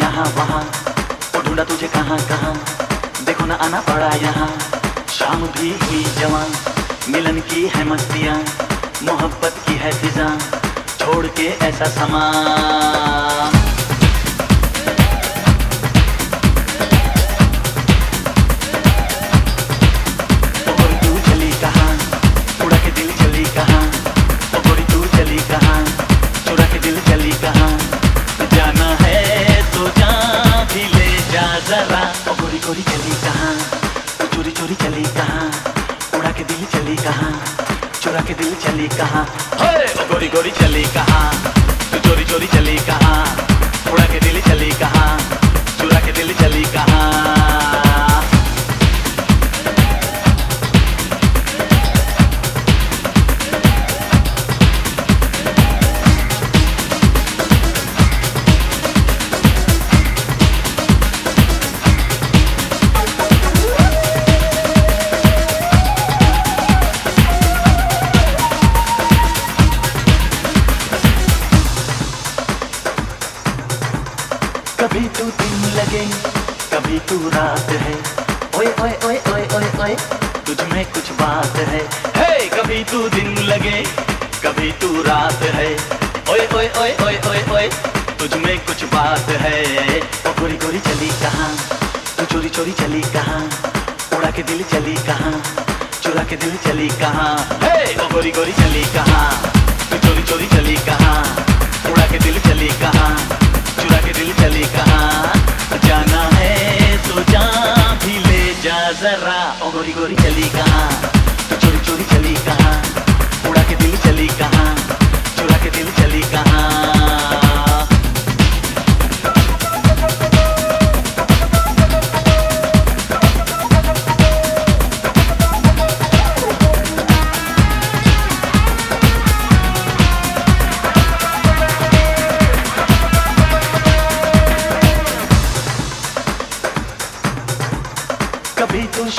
यहाँ, वहाँ। वो ढूंढा तुझे कहाँ कहाँ। देखो ना आना पड़ा यहाँ। शाम भी हुई जवान। मिलन की है मस्तियाँ। मोहब्बत की है फिजा। छोड़ के ऐसा समा चली कहाँ? उड़ा के दिल चली कहाँ? चुरा के दिल चली कहाँ? ओ गोरी गोरी चली कहाँ? चोरी चोरी चली कहाँ? दिन लगे कभी तू रात है ओए ओए ओए ओए ओए ओए तुझ में कुछ बात है हे कभी तू दिन लगे कभी तू रात है ओए ओए ओए ओए ओए ओए तुझ में कुछ बात है ओ गोरी गोरी चली कहाँ तू चोरी चोरी चली कहाँ उड़ा के दिल चली कहाँ चुरा के दिल चली कहाँ हे ओ गोरी गोरी चली कहाँ तू चोरी चोरी चली कहाँ उड़ा के दिल चली कहाँ चुरा के दिल चली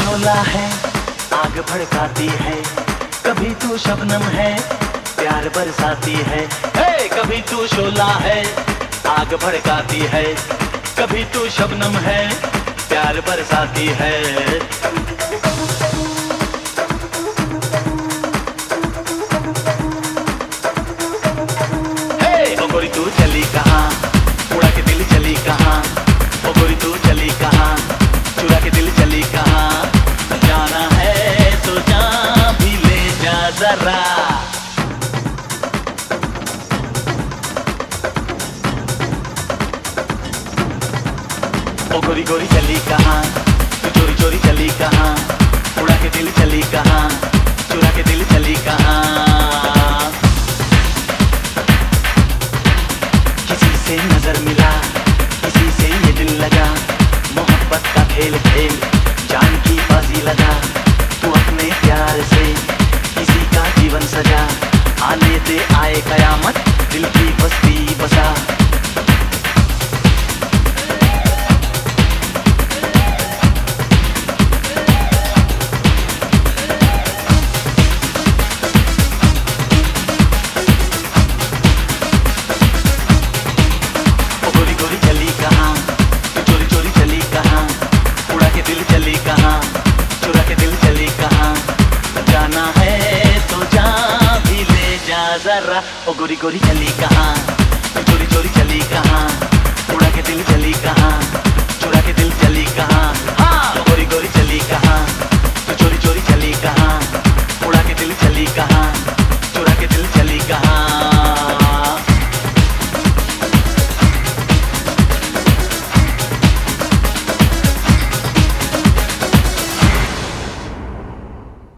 शोला है, आग भड़काती है। कभी तू शबनम है, प्यार बरसाती है। हे, कभी तू शोला है, आग भड़काती है। कभी तू शबनम है, प्यार बरसाती हे। गोरी चली कहाँ? तू चोरी चोरी चली कहाँ? उड़ा के दिल चली कहाँ? चुरा के दिल चली कहाँ? किसी से नज़र मिला, किसी से ये दिल लगा। मोहब्बत का खेल खेल, जान की बाजी लगा। तू अपने प्यार से किसी का जीवन सजा। आने दे आए कयामत, दिल की बस्ती बसा। ओ गोरी गोरी चली कहाँ? चोरी चोरी चली कहाँ? चुरा के दिल चली कहाँ? चुरा के दिल चली कहाँ?